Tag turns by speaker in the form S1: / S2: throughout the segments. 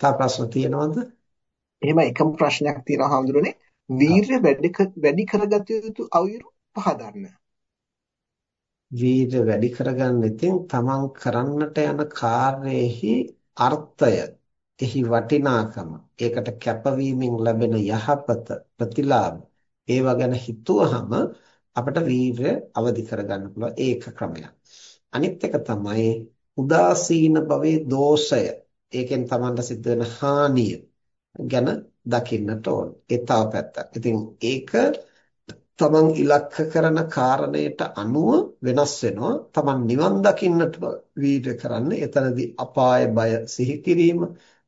S1: තව ප්‍රශ්න තියෙනවද?
S2: එහෙම එකම ප්‍රශ්නයක් තියෙනවා හඳුරන්නේ වීරය වැඩි වැඩි කරගත යුතු අයුරු පහදන්න.
S1: වීරය වැඩි කරගන්න ඉතින් තමන් කරන්නට යන කාර්යයේහි අර්ථය, එහි වටිනාකම, ඒකට කැපවීමෙන් ලැබෙන යහපත, ප්‍රතිලාභ ඒවා ගැන හිතුවහම අපිට වීරය අවදි කරගන්න පුළුවන් ඒක ක්‍රමයක්. අනිත් එක තමයි උදාසීන භවයේ දෝෂය. ඒකෙන් Tamanට සිද්ධ වෙන හානිය ගැන දකින්නට ඕන. ඒ තව පැත්තක්. ඉතින් ඒක තමන් ඉලක්ක කරන කාරණයට අනුව වෙනස් වෙනවා. තමන් නිවන් දකින්නට වීර්ය කරන්නේ එතනදී අපාය බය සිහි කිරීම,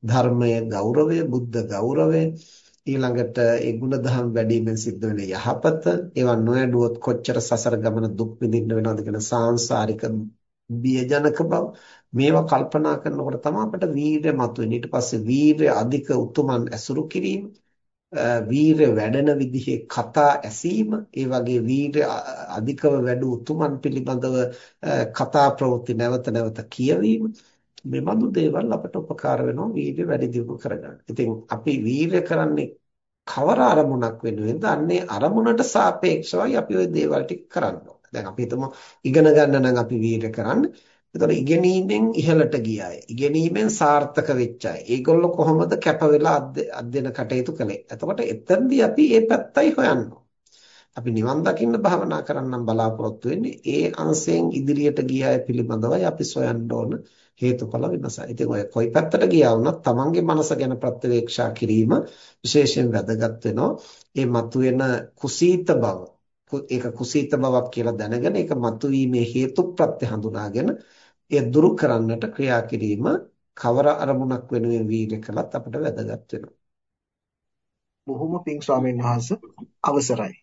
S1: ධර්මයේ ගෞරවය, බුද්ධ ගෞරවය, ඊළඟට ඒ ಗುಣධම් වැඩිමෙන් සිද්ධ වෙන යහපත, ඒවා නොයඩුවොත් කොච්චර සසර ගමන දුක් විඳින්න වෙනවද කියන සාංශාරික බියජනක බව මේවා කල්පනා කරනකොට තමයි අපිට වීරය මතුවෙන්නේ. ඊට පස්සේ වීරය අධික උතුමන් ඇසුරු කිරීම, වීරය වැඩෙන විදිහේ කතා ඇසීම, ඒ වගේ වීරය අධිකව වැඩි උතුමන් පිළිබඳව කතා ප්‍රවෘත්ති නැවත නැවත කියවීම මේ බඳු දේවල් අපට උපකාර වෙනවා වීර්ය වැඩි දියුණු කරගන්න. ඉතින් අපි වීර්ය කරන්නේ කවර අරමුණක් වෙනුවෙන්ද? අන්නේ අරමුණට සාපේක්ෂවයි අපි ওই දේවල් ටික කරන්න ඕනේ. දැන් අපි හිතමු ඉගෙන ගන්න නම් අපි වීර්ය කරන්නේ. එතකොට ඉගෙනීමෙන් ඉහළට ගිය අය, ඉගෙනීමෙන් සාර්ථක වෙච්ච අය. ඒගොල්ලෝ කොහොමද කැප වෙලා අධ්‍යයන කටයුතු කළේ? එතකොට එතනදී අපි මේ පැත්තයි හොයන්නේ. අපි නිවන් දකින්න භාවනා කරන්නම් බලාපොරොත්තු වෙන්නේ ඒ අංශයෙන් ඉදිරියට ගිය අය පිළිබඳවයි අපි සොයන්න ඕන හේතුඵල විමසයි. ඉතින් ඔය කොයි පැත්තට ගියා වුණත් තමන්ගේ මනස ගැන ප්‍රත්‍යවේක්ෂා කිරීම විශේෂයෙන් වැදගත් වෙනවා. ඒ මතුවෙන කුසීත බව ඒක කුසීත බවක් කියලා දැනගෙන ඒක මතුවීමේ හේතු ප්‍රත්‍ය හඳුනාගෙන ඒ දුරු කරන්නට ක්‍රියා කිරීම කවර අරමුණක් වෙනුවෙන් වීර්ය කළත් අපිට වැදගත් වෙනවා.
S2: බොහොම පිං ස්වාමීන් වහන්සේ අවසරයි.